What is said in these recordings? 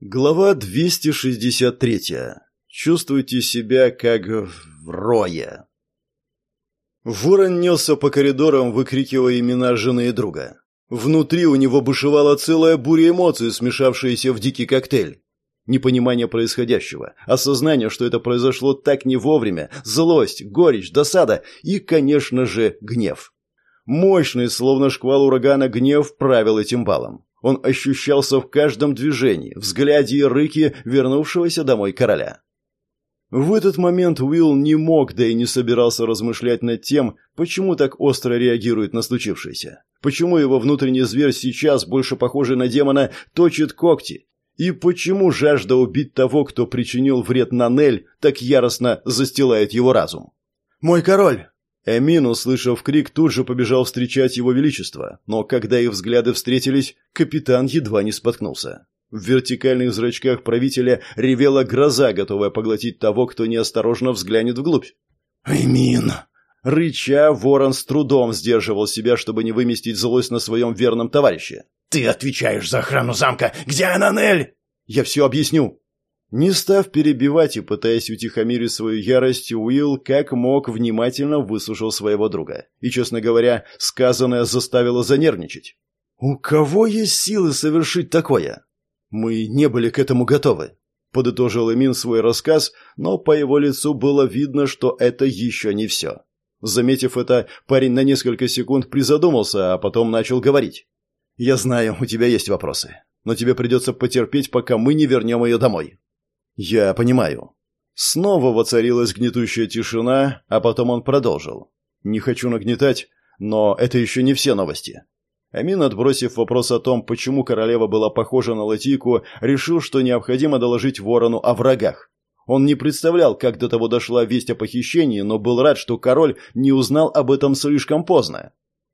Глава 263. Чувствуйте себя как в рое. Ворон несся по коридорам, выкрикивая имена жены и друга. Внутри у него бушевала целая буря эмоций, смешавшаяся в дикий коктейль. Непонимание происходящего, осознание, что это произошло так не вовремя, злость, горечь, досада и, конечно же, гнев. Мощный, словно шквал урагана, гнев правил этим балом. Он ощущался в каждом движении, взгляде и рыке вернувшегося домой короля. В этот момент Уилл не мог, да и не собирался размышлять над тем, почему так остро реагирует на случившееся. Почему его внутренний зверь сейчас, больше похожий на демона, точит когти. И почему жажда убить того, кто причинил вред Нанель, так яростно застилает его разум. «Мой король!» Эмин, услышав крик, тут же побежал встречать его величество, но когда их взгляды встретились, капитан едва не споткнулся. В вертикальных зрачках правителя ревела гроза, готовая поглотить того, кто неосторожно взглянет вглубь. «Эмин!» Рыча, ворон с трудом сдерживал себя, чтобы не выместить злость на своем верном товарище. «Ты отвечаешь за охрану замка! Где Ананель?» «Я все объясню!» Не став перебивать и пытаясь утихомирить свою ярость, Уилл как мог внимательно выслушал своего друга. И, честно говоря, сказанное заставило занервничать. «У кого есть силы совершить такое?» «Мы не были к этому готовы», — подытожил Эмин свой рассказ, но по его лицу было видно, что это еще не все. Заметив это, парень на несколько секунд призадумался, а потом начал говорить. «Я знаю, у тебя есть вопросы, но тебе придется потерпеть, пока мы не вернем ее домой. «Я понимаю». Снова воцарилась гнетущая тишина, а потом он продолжил. «Не хочу нагнетать, но это еще не все новости». Амин, отбросив вопрос о том, почему королева была похожа на Латику, решил, что необходимо доложить ворону о врагах. Он не представлял, как до того дошла весть о похищении, но был рад, что король не узнал об этом слишком поздно.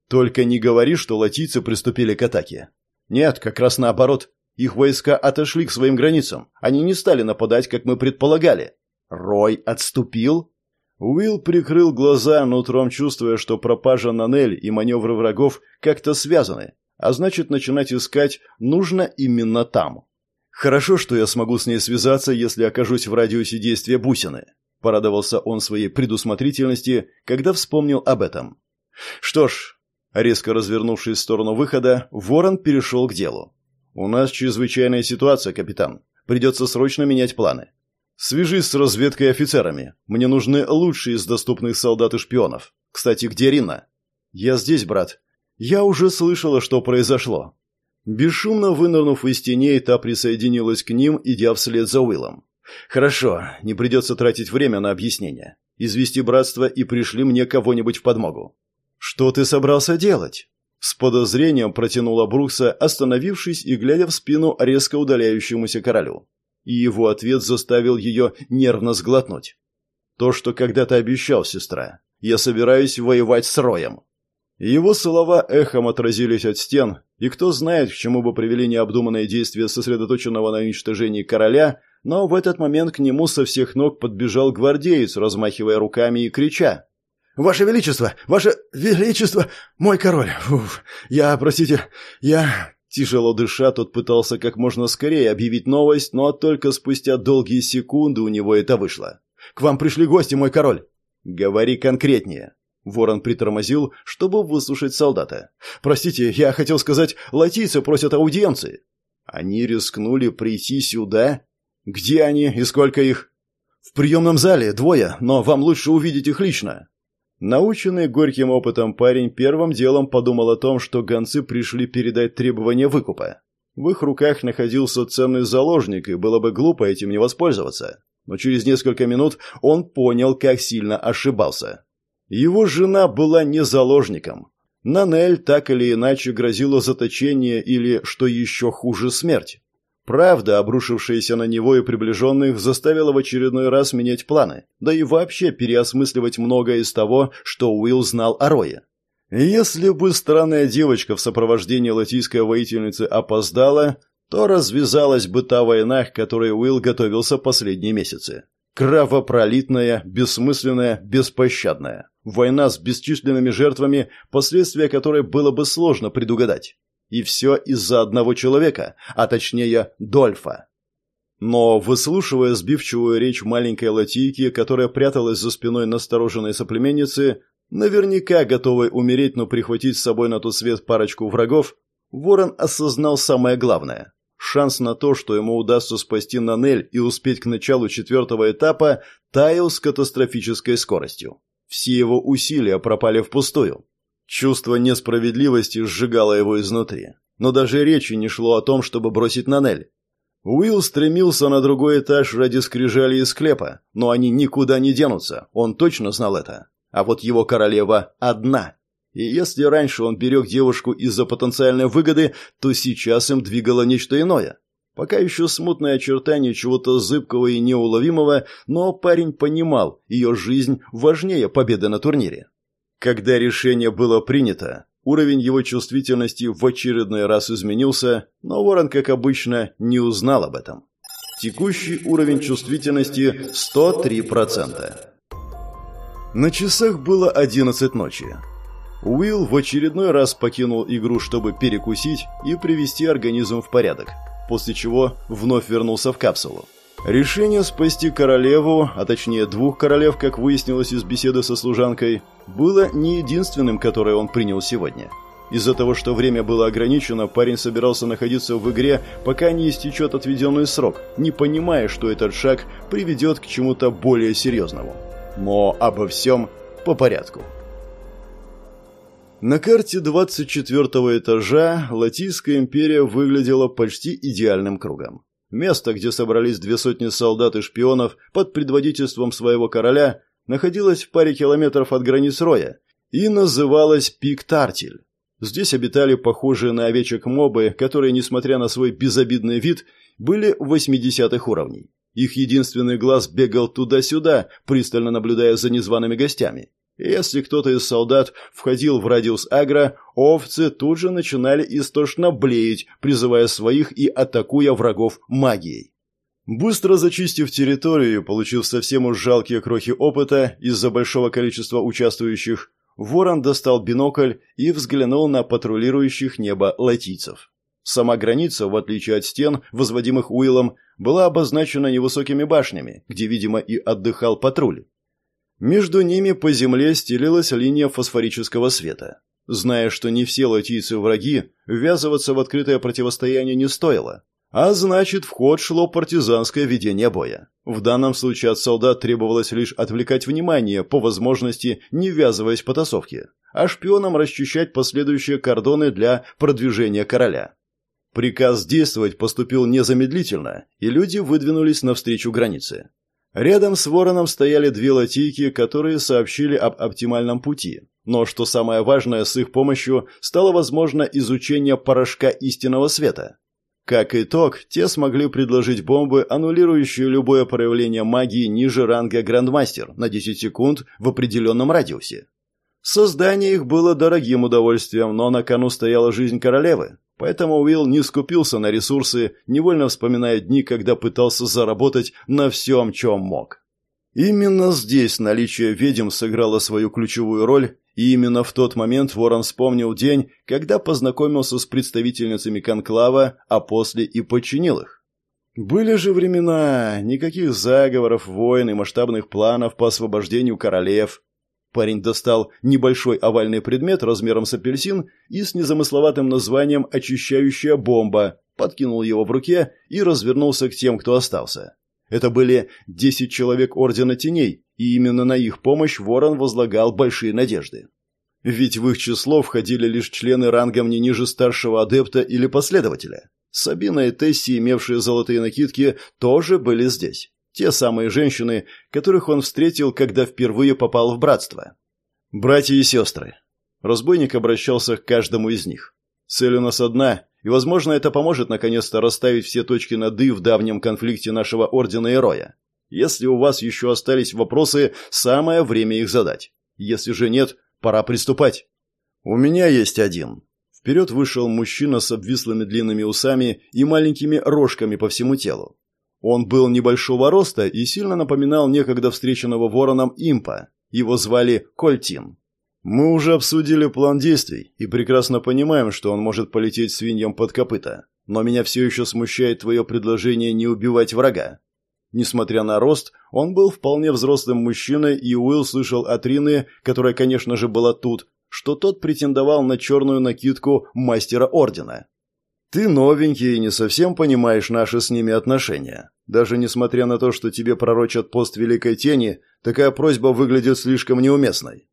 «Только не говори, что латийцы приступили к атаке». «Нет, как раз наоборот. Их войска отошли к своим границам. Они не стали нападать, как мы предполагали. Рой отступил? Уилл прикрыл глаза, нутром чувствуя, что пропажа Нанель и маневры врагов как-то связаны, а значит, начинать искать нужно именно там. «Хорошо, что я смогу с ней связаться, если окажусь в радиусе действия бусины», — порадовался он своей предусмотрительности, когда вспомнил об этом. «Что ж...» Резко развернувшись в сторону выхода, Ворон перешел к делу. «У нас чрезвычайная ситуация, капитан. Придется срочно менять планы. Свяжись с разведкой офицерами. Мне нужны лучшие из доступных солдат и шпионов. Кстати, где Рина?» «Я здесь, брат. Я уже слышала, что произошло». Бесшумно вынырнув из теней, та присоединилась к ним, идя вслед за Уиллом. «Хорошо, не придется тратить время на объяснение. Извести братство и пришли мне кого-нибудь в подмогу». «Что ты собрался делать?» С подозрением протянула Брукса, остановившись и глядя в спину резко удаляющемуся королю. И его ответ заставил ее нервно сглотнуть. «То, что когда-то обещал, сестра. Я собираюсь воевать с Роем». Его слова эхом отразились от стен, и кто знает, к чему бы привели необдуманные действия сосредоточенного на уничтожении короля, но в этот момент к нему со всех ног подбежал гвардеец, размахивая руками и крича. «Ваше Величество! Ваше Величество! Мой король! Уф, я, простите, я...» Тяжело дыша, тот пытался как можно скорее объявить новость, но только спустя долгие секунды у него это вышло. «К вам пришли гости, мой король!» «Говори конкретнее!» Ворон притормозил, чтобы выслушать солдата. «Простите, я хотел сказать, латийцы просят аудиенции». «Они рискнули прийти сюда? Где они и сколько их?» «В приемном зале двое, но вам лучше увидеть их лично». Наученный горьким опытом парень первым делом подумал о том, что гонцы пришли передать требования выкупа. В их руках находился ценный заложник, и было бы глупо этим не воспользоваться. Но через несколько минут он понял, как сильно ошибался. Его жена была не заложником. Нанель так или иначе грозило заточение или, что еще хуже, смерть. Правда, обрушившаяся на него и приближенных, заставила в очередной раз менять планы, да и вообще переосмысливать многое из того, что Уилл знал о Рое. Если бы странная девочка в сопровождении латийской воительницы опоздала, то развязалась бы та война, к которой Уилл готовился последние месяцы. Кровопролитная, бессмысленная, беспощадная. Война с бесчисленными жертвами, последствия которой было бы сложно предугадать. И все из-за одного человека, а точнее Дольфа. Но, выслушивая сбивчивую речь маленькой латийки, которая пряталась за спиной настороженной соплеменницы, наверняка готовой умереть, но прихватить с собой на тот свет парочку врагов, Ворон осознал самое главное. Шанс на то, что ему удастся спасти Нанель и успеть к началу четвертого этапа, таял с катастрофической скоростью. Все его усилия пропали впустую. Чувство несправедливости сжигало его изнутри. Но даже речи не шло о том, чтобы бросить Нанель. Уилл стремился на другой этаж ради скрижали и склепа, но они никуда не денутся, он точно знал это. А вот его королева одна. И если раньше он берег девушку из-за потенциальной выгоды, то сейчас им двигало нечто иное. Пока еще смутное очертание чего-то зыбкого и неуловимого, но парень понимал, ее жизнь важнее победы на турнире. Когда решение было принято, Уровень его чувствительности в очередной раз изменился, но Ворон, как обычно, не узнал об этом. Текущий уровень чувствительности 103%. На часах было 11 ночи. Уилл в очередной раз покинул игру, чтобы перекусить и привести организм в порядок, после чего вновь вернулся в капсулу. Решение спасти королеву, а точнее двух королев, как выяснилось из беседы со служанкой, было не единственным, которое он принял сегодня. Из-за того, что время было ограничено, парень собирался находиться в игре, пока не истечет отведенный срок, не понимая, что этот шаг приведет к чему-то более серьезному. Но обо всем по порядку. На карте 24 этажа Латийская империя выглядела почти идеальным кругом. Место, где собрались две сотни солдат и шпионов под предводительством своего короля, находилось в паре километров от границ Роя и называлось Пик-Тартель. Здесь обитали похожие на овечек мобы, которые, несмотря на свой безобидный вид, были 80-х уровней. Их единственный глаз бегал туда-сюда, пристально наблюдая за незваными гостями. Если кто-то из солдат входил в радиус агро, овцы тут же начинали истошно блеять, призывая своих и атакуя врагов магией. Быстро зачистив территорию, получив совсем уж жалкие крохи опыта из-за большого количества участвующих, Ворон достал бинокль и взглянул на патрулирующих небо латийцев. Сама граница, в отличие от стен, возводимых Уиллом, была обозначена невысокими башнями, где, видимо, и отдыхал патруль. Между ними по земле стелилась линия фосфорического света. Зная, что не все латийцы враги, ввязываться в открытое противостояние не стоило. А значит, в ход шло партизанское ведение боя. В данном случае от солдат требовалось лишь отвлекать внимание, по возможности не ввязываясь в потасовки, а шпионам расчищать последующие кордоны для продвижения короля. Приказ действовать поступил незамедлительно, и люди выдвинулись навстречу границе. Рядом с вороном стояли две латийки, которые сообщили об оптимальном пути. Но что самое важное, с их помощью стало возможно изучение порошка истинного света. Как итог, те смогли предложить бомбы, аннулирующие любое проявление магии ниже ранга Грандмастер на 10 секунд в определенном радиусе. Создание их было дорогим удовольствием, но на кону стояла жизнь королевы, Поэтому Уилл не скупился на ресурсы, невольно вспоминая дни, когда пытался заработать на всем, чем мог. Именно здесь наличие ведьм сыграло свою ключевую роль, и именно в тот момент Ворон вспомнил день, когда познакомился с представительницами Конклава, а после и подчинил их. Были же времена, никаких заговоров, войн и масштабных планов по освобождению королев, Парень достал небольшой овальный предмет размером с апельсин и с незамысловатым названием «очищающая бомба», подкинул его в руке и развернулся к тем, кто остался. Это были десять человек Ордена Теней, и именно на их помощь Ворон возлагал большие надежды. Ведь в их число входили лишь члены рангом не ниже старшего адепта или последователя. Сабина и Тесси, имевшие золотые накидки, тоже были здесь. Те самые женщины, которых он встретил, когда впервые попал в братство. «Братья и сестры». Разбойник обращался к каждому из них. «Цель у нас одна, и, возможно, это поможет наконец-то расставить все точки над «и» в давнем конфликте нашего Ордена и Роя. Если у вас еще остались вопросы, самое время их задать. Если же нет, пора приступать». «У меня есть один». Вперед вышел мужчина с обвислыми длинными усами и маленькими рожками по всему телу. Он был небольшого роста и сильно напоминал некогда встреченного вороном импа. Его звали Кольтин. Мы уже обсудили план действий и прекрасно понимаем, что он может полететь свиньям под копыта. но меня все еще смущает твое предложение не убивать врага. Несмотря на рост, он был вполне взрослым мужчиной, и Уилл слышал от Рины, которая, конечно же, была тут, что тот претендовал на черную накидку мастера ордена. «Ты новенький и не совсем понимаешь наши с ними отношения. Даже несмотря на то, что тебе пророчат пост Великой Тени, такая просьба выглядит слишком неуместной.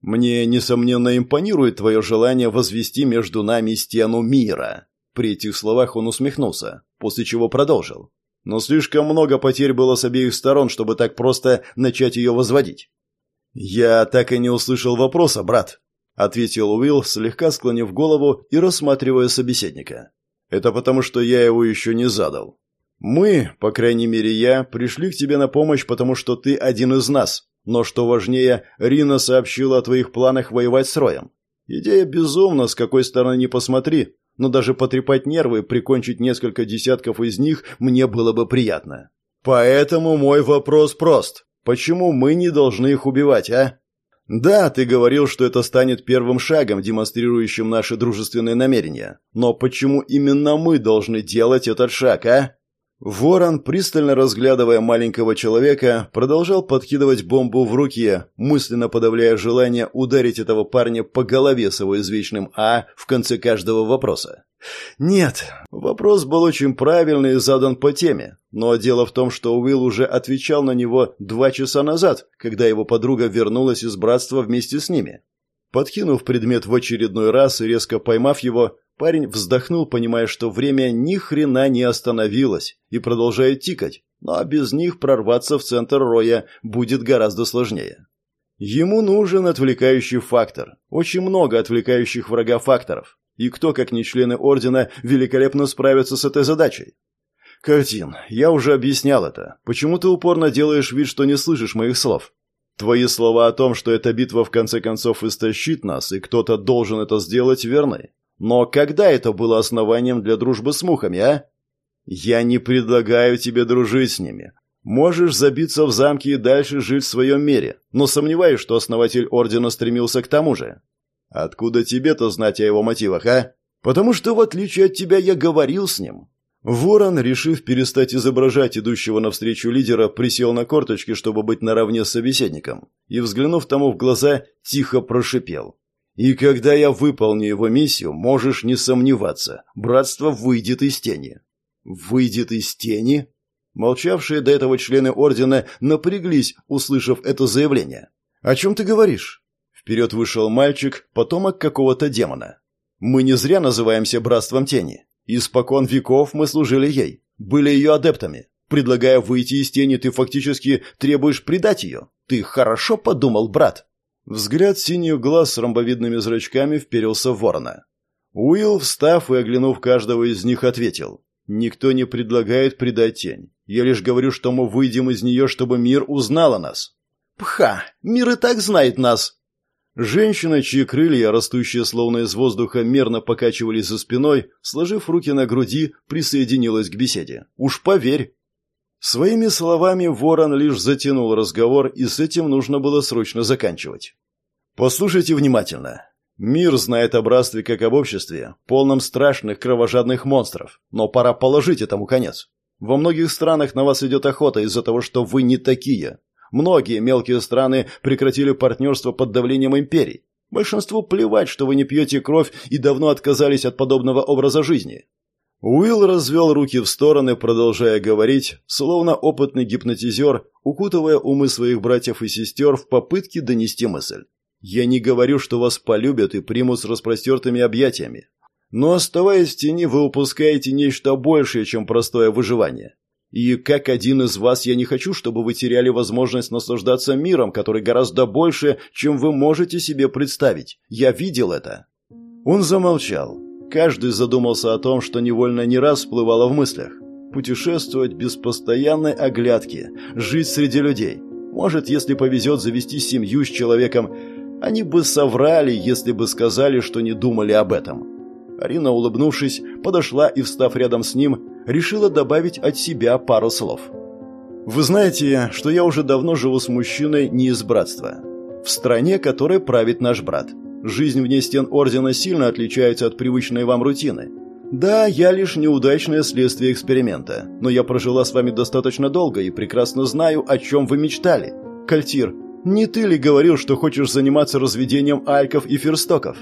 Мне, несомненно, импонирует твое желание возвести между нами стену мира». При этих словах он усмехнулся, после чего продолжил. «Но слишком много потерь было с обеих сторон, чтобы так просто начать ее возводить». «Я так и не услышал вопроса, брат», — ответил Уилл, слегка склонив голову и рассматривая собеседника. «Это потому, что я его еще не задал. Мы, по крайней мере я, пришли к тебе на помощь, потому что ты один из нас. Но что важнее, Рина сообщила о твоих планах воевать с Роем. Идея безумна, с какой стороны не посмотри, но даже потрепать нервы прикончить несколько десятков из них мне было бы приятно. Поэтому мой вопрос прост. Почему мы не должны их убивать, а? Да, ты говорил, что это станет первым шагом, демонстрирующим наши дружественные намерения. Но почему именно мы должны делать этот шаг, а? Ворон, пристально разглядывая маленького человека, продолжал подкидывать бомбу в руки, мысленно подавляя желание ударить этого парня по голове с его извечным «А» в конце каждого вопроса. Нет, вопрос был очень правильный и задан по теме, но дело в том, что Уилл уже отвечал на него два часа назад, когда его подруга вернулась из братства вместе с ними. Подкинув предмет в очередной раз и резко поймав его, Парень вздохнул, понимая, что время ни хрена не остановилось и продолжает тикать, но без них прорваться в центр роя будет гораздо сложнее. Ему нужен отвлекающий фактор, очень много отвлекающих врага факторов, и кто, как не члены Ордена, великолепно справится с этой задачей. Картин, я уже объяснял это. Почему ты упорно делаешь вид, что не слышишь моих слов? Твои слова о том, что эта битва в конце концов истощит нас, и кто-то должен это сделать, верны. Но когда это было основанием для дружбы с мухами, а? Я не предлагаю тебе дружить с ними. Можешь забиться в замке и дальше жить в своем мире, но сомневаюсь, что основатель ордена стремился к тому же. Откуда тебе-то знать о его мотивах, а? Потому что, в отличие от тебя, я говорил с ним. Ворон, решив перестать изображать идущего навстречу лидера, присел на корточки, чтобы быть наравне с собеседником, и, взглянув тому в глаза, тихо прошипел. И когда я выполню его миссию, можешь не сомневаться, братство выйдет из тени. Выйдет из тени? Молчавшие до этого члены ордена напряглись, услышав это заявление. О чем ты говоришь? Вперед вышел мальчик, потомок какого-то демона. Мы не зря называемся братством тени. Испокон веков мы служили ей, были ее адептами. Предлагая выйти из тени, ты фактически требуешь предать ее. Ты хорошо подумал, брат? Взгляд синих глаз с ромбовидными зрачками вперился в ворона. Уилл, встав и оглянув каждого из них, ответил. «Никто не предлагает предать тень. Я лишь говорю, что мы выйдем из нее, чтобы мир узнал о нас». «Пха! Мир и так знает нас!» Женщина, чьи крылья, растущие словно из воздуха, мерно покачивались за спиной, сложив руки на груди, присоединилась к беседе. «Уж поверь!» Своими словами Ворон лишь затянул разговор, и с этим нужно было срочно заканчивать. Послушайте внимательно. Мир знает о братстве как об обществе, полном страшных кровожадных монстров, но пора положить этому конец. Во многих странах на вас идет охота из-за того, что вы не такие. Многие мелкие страны прекратили партнерство под давлением империй. Большинству плевать, что вы не пьете кровь и давно отказались от подобного образа жизни. Уилл развел руки в стороны, продолжая говорить, словно опытный гипнотизер, укутывая умы своих братьев и сестер в попытке донести мысль. «Я не говорю, что вас полюбят и примут с распростертыми объятиями. Но, оставаясь в тени, вы упускаете нечто большее, чем простое выживание. И как один из вас я не хочу, чтобы вы теряли возможность наслаждаться миром, который гораздо больше, чем вы можете себе представить. Я видел это». Он замолчал. Каждый задумался о том, что невольно не раз всплывало в мыслях. Путешествовать без постоянной оглядки, жить среди людей. Может, если повезет завести семью с человеком, они бы соврали, если бы сказали, что не думали об этом. Арина, улыбнувшись, подошла и, встав рядом с ним, решила добавить от себя пару слов. «Вы знаете, что я уже давно живу с мужчиной не из братства. В стране, которой правит наш брат. Жизнь вне стен Ордена сильно отличается от привычной вам рутины. Да, я лишь неудачное следствие эксперимента, но я прожила с вами достаточно долго и прекрасно знаю, о чем вы мечтали. Кальтир, не ты ли говорил, что хочешь заниматься разведением альков и ферстоков?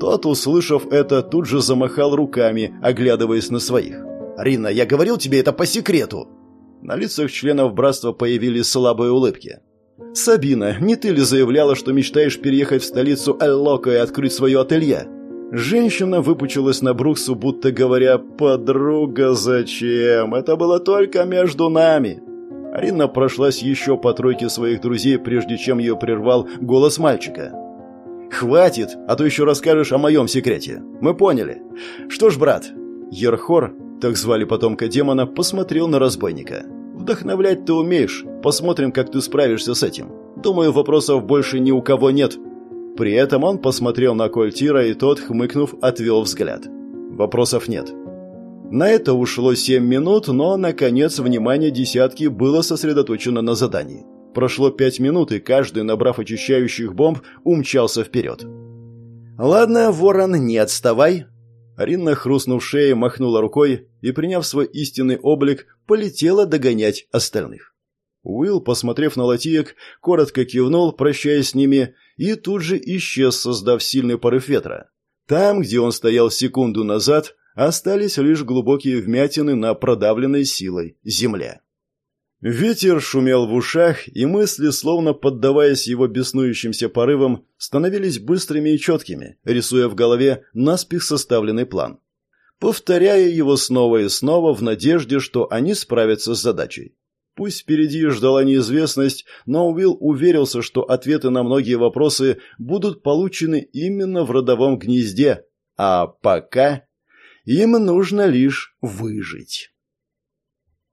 Тот, услышав это, тут же замахал руками, оглядываясь на своих. «Рина, я говорил тебе это по секрету!» На лицах членов братства появились слабые улыбки. «Сабина, не ты ли заявляла, что мечтаешь переехать в столицу Эллока и открыть свое ателье?» Женщина выпучилась на Бруксу, будто говоря, «Подруга, зачем? Это было только между нами». Арина прошлась еще по тройке своих друзей, прежде чем ее прервал голос мальчика. «Хватит, а то еще расскажешь о моем секрете. Мы поняли. Что ж, брат...» Ерхор, так звали потомка демона, посмотрел на разбойника. «Вдохновлять ты умеешь. Посмотрим, как ты справишься с этим. Думаю, вопросов больше ни у кого нет». При этом он посмотрел на Кольтира, и тот, хмыкнув, отвел взгляд. Вопросов нет. На это ушло семь минут, но, наконец, внимание десятки было сосредоточено на задании. Прошло пять минут, и каждый, набрав очищающих бомб, умчался вперед. «Ладно, ворон, не отставай!» Арина, хрустнув шеей, махнула рукой и, приняв свой истинный облик, полетела догонять остальных. Уилл, посмотрев на латиек, коротко кивнул, прощаясь с ними, и тут же исчез, создав сильный порыв ветра. Там, где он стоял секунду назад, остались лишь глубокие вмятины на продавленной силой земле. Ветер шумел в ушах, и мысли, словно поддаваясь его беснующимся порывам, становились быстрыми и четкими, рисуя в голове наспех составленный план. Повторяя его снова и снова в надежде, что они справятся с задачей. Пусть впереди ждала неизвестность, но Уилл уверился, что ответы на многие вопросы будут получены именно в родовом гнезде, а пока им нужно лишь выжить.